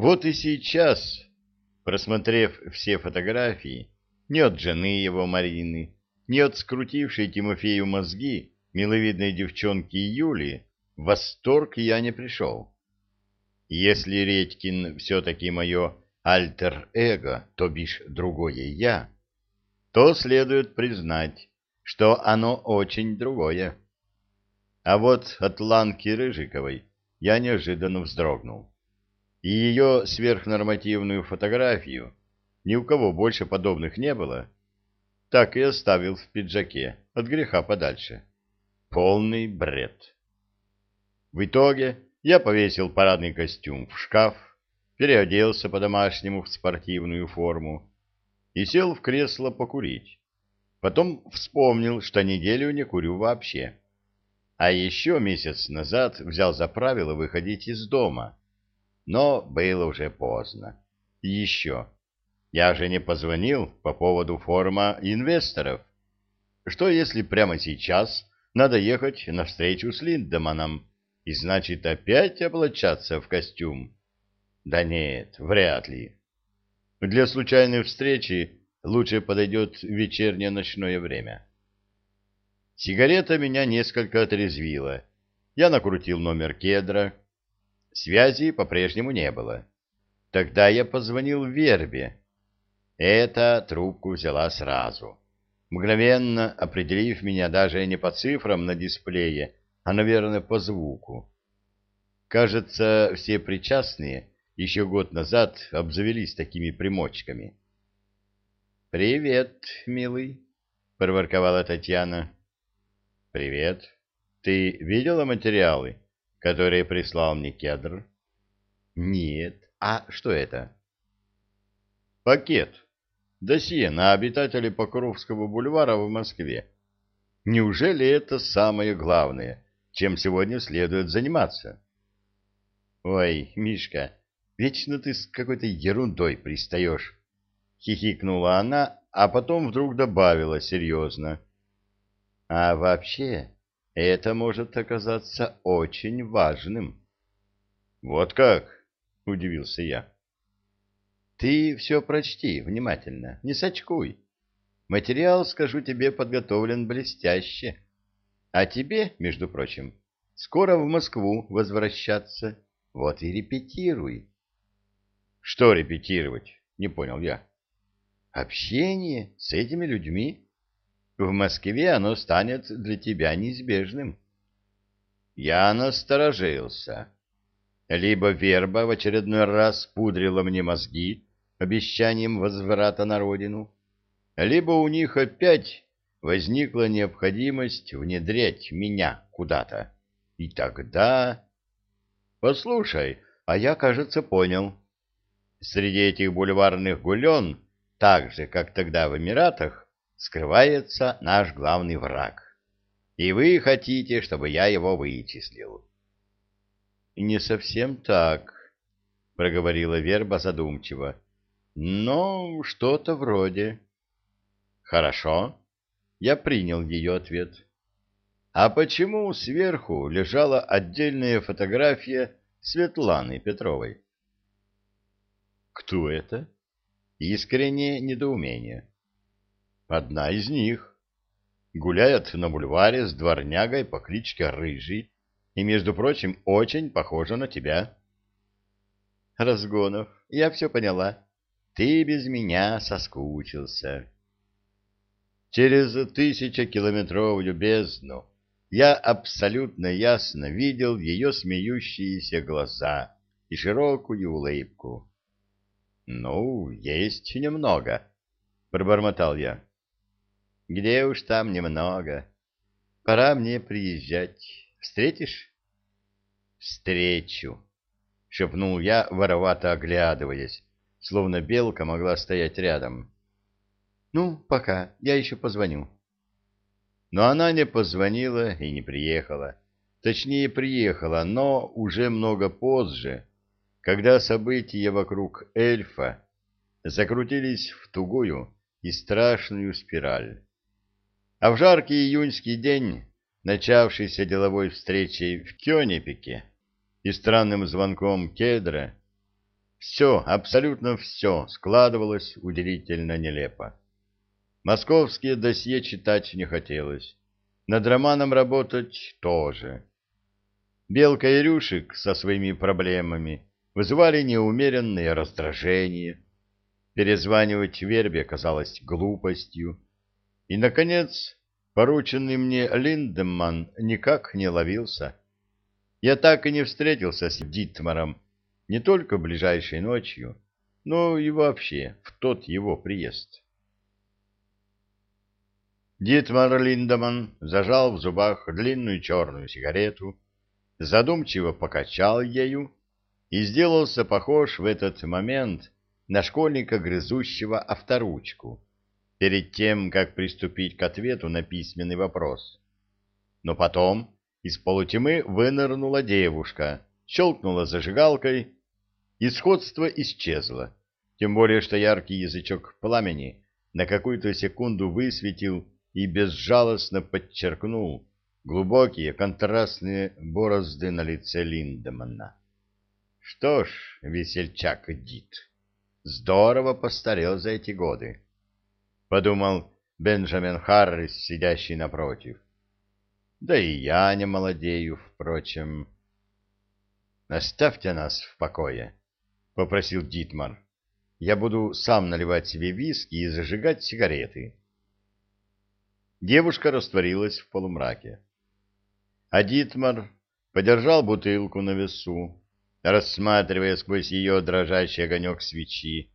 Вот и сейчас, просмотрев все фотографии, ни от жены его Марины, ни от скрутившей Тимофею мозги миловидной девчонки Юли, в восторг я не пришел. Если Редькин все-таки мое альтер-эго, то бишь другое я, то следует признать, что оно очень другое. А вот от Ланки Рыжиковой я неожиданно вздрогнул. И ее сверхнормативную фотографию, ни у кого больше подобных не было, так и оставил в пиджаке, от греха подальше. Полный бред. В итоге я повесил парадный костюм в шкаф, переоделся по-домашнему в спортивную форму и сел в кресло покурить. Потом вспомнил, что неделю не курю вообще. А еще месяц назад взял за правило выходить из дома. Но было уже поздно. И еще. Я же не позвонил по поводу форума инвесторов. Что если прямо сейчас надо ехать на встречу с Линдеманом, и значит опять облачаться в костюм? Да нет, вряд ли. Для случайной встречи лучше подойдет вечернее ночное время. Сигарета меня несколько отрезвила. Я накрутил номер кедра. Связи по-прежнему не было. Тогда я позвонил Вербе. Эта трубку взяла сразу, мгновенно определив меня даже не по цифрам на дисплее, а, наверное, по звуку. Кажется, все причастные еще год назад обзавелись такими примочками. «Привет, милый», — проворковала Татьяна. «Привет. Ты видела материалы, которые прислал мне кедр?» «Нет. А что это?» «Пакет. Досье на обитателей Покровского бульвара в Москве. Неужели это самое главное, чем сегодня следует заниматься?» «Ой, Мишка, вечно ты с какой-то ерундой пристаешь», — хихикнула она, а потом вдруг добавила серьезно. А вообще, это может оказаться очень важным. Вот как? Удивился я. Ты все прочти внимательно, не сочкуй. Материал, скажу тебе, подготовлен блестяще. А тебе, между прочим, скоро в Москву возвращаться. Вот и репетируй. Что репетировать? Не понял я. Общение с этими людьми. В Москве оно станет для тебя неизбежным. Я насторожился. Либо верба в очередной раз пудрила мне мозги обещанием возврата на родину, либо у них опять возникла необходимость внедрять меня куда-то. И тогда... Послушай, а я, кажется, понял. Среди этих бульварных гулен, так же, как тогда в Эмиратах, скрывается наш главный враг. И вы хотите, чтобы я его вычислил. — Не совсем так, — проговорила Верба задумчиво. — Но что-то вроде. — Хорошо. Я принял ее ответ. — А почему сверху лежала отдельная фотография Светланы Петровой? — Кто это? Искреннее недоумение. Одна из них. Гуляет на бульваре с дворнягой по кличке Рыжий и, между прочим, очень похожа на тебя. Разгонов, я все поняла. Ты без меня соскучился. Через тысячекилометровую бездну я абсолютно ясно видел ее смеющиеся глаза и широкую улыбку. — Ну, есть немного, — пробормотал я. Где уж там немного. Пора мне приезжать. Встретишь? Встречу, шепнул я, воровато оглядываясь, словно белка могла стоять рядом. Ну, пока, я еще позвоню. Но она не позвонила и не приехала. Точнее, приехала, но уже много позже, когда события вокруг эльфа закрутились в тугую и страшную спираль. А в жаркий июньский день, начавшийся деловой встречей в Кёнепике и странным звонком кедра, Все, абсолютно все складывалось удивительно нелепо. Московские досье читать не хотелось. Над романом работать тоже. Белка и Рюшик со своими проблемами вызывали неумеренное раздражение. Перезванивать Вербе казалось глупостью. И, наконец, порученный мне Линдеман никак не ловился. Я так и не встретился с Дитмаром не только ближайшей ночью, но и вообще в тот его приезд. Дитмар Линдеман зажал в зубах длинную черную сигарету, задумчиво покачал ею и сделался похож в этот момент на школьника, грызущего авторучку, перед тем, как приступить к ответу на письменный вопрос. Но потом из полутьмы вынырнула девушка, щелкнула зажигалкой, и сходство исчезло, тем более что яркий язычок пламени на какую-то секунду высветил и безжалостно подчеркнул глубокие контрастные борозды на лице Линдемана. Что ж, весельчак Дит, здорово постарел за эти годы, — подумал Бенджамин Харрис, сидящий напротив. Да и я не молодею, впрочем. «Оставьте нас в покое», — попросил Дитмар. «Я буду сам наливать себе виски и зажигать сигареты». Девушка растворилась в полумраке. А Дитмар подержал бутылку на весу, рассматривая сквозь ее дрожащий огонек свечи,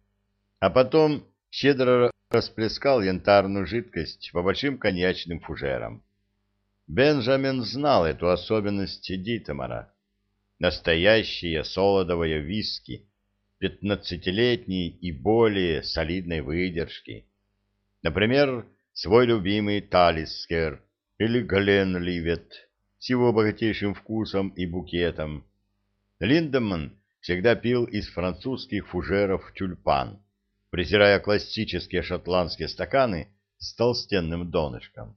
а потом щедро расплескал янтарную жидкость по большим коньячным фужерам. Бенджамин знал эту особенность Дитмара. Настоящее солодовое виски, пятнадцатилетней и более солидной выдержки. Например, свой любимый Талискер или Гленливет с его богатейшим вкусом и букетом. Линдеман всегда пил из французских фужеров тюльпан, презирая классические шотландские стаканы с толстенным донышком.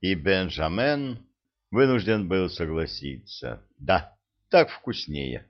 И Бенджамен вынужден был согласиться. Да, так вкуснее.